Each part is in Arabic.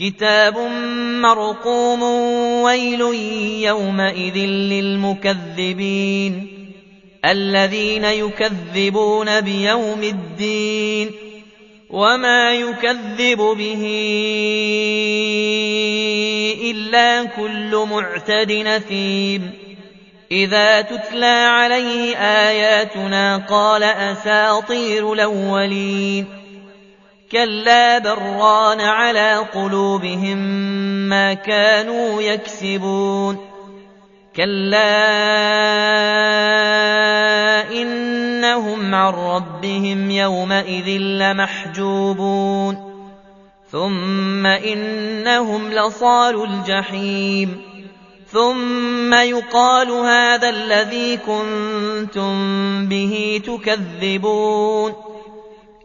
كتاب مرقوم ويل يومئذ للمكذبين الذين يكذبون بيوم الدين وما يكذب به إلا كل معتد نثيم إذا تتلى عليه آياتنا قال أساطير الأولين كلا بران على قلوبهم ما كانوا يكسبون كلا إنهم عن ربهم يومئذ لمحجوبون ثم إنهم لصال الجحيم ثم يقال هذا الذي كنتم به تكذبون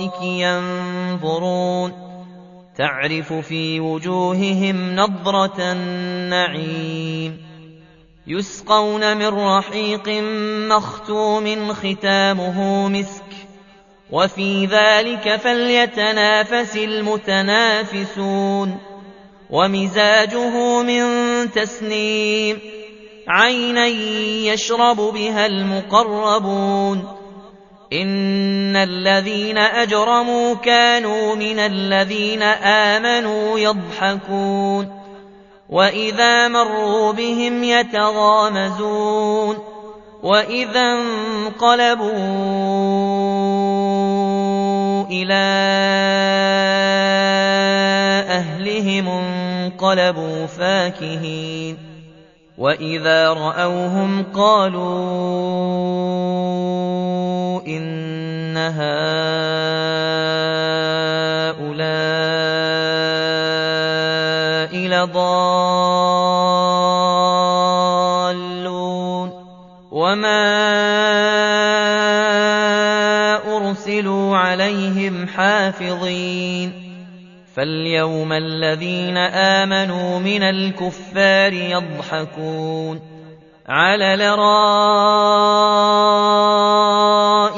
الارائك ينظرون تعرف في وجوههم نضرة النعيم يسقون من رحيق مختوم ختامه مسك وفي ذلك فليتنافس المتنافسون ومزاجه من تسنيم عينا يشرب بها المقربون إن الذين أجرموا كانوا من الذين آمنوا يضحكون وإذا مروا بهم يتغامزون وإذا انقلبوا إلى أهلهم انقلبوا فاكهين وإذا رأوهم قالوا إن هؤلاء لضالون وما أرسلوا عليهم حافظين فاليوم الذين آمنوا من الكفار يضحكون على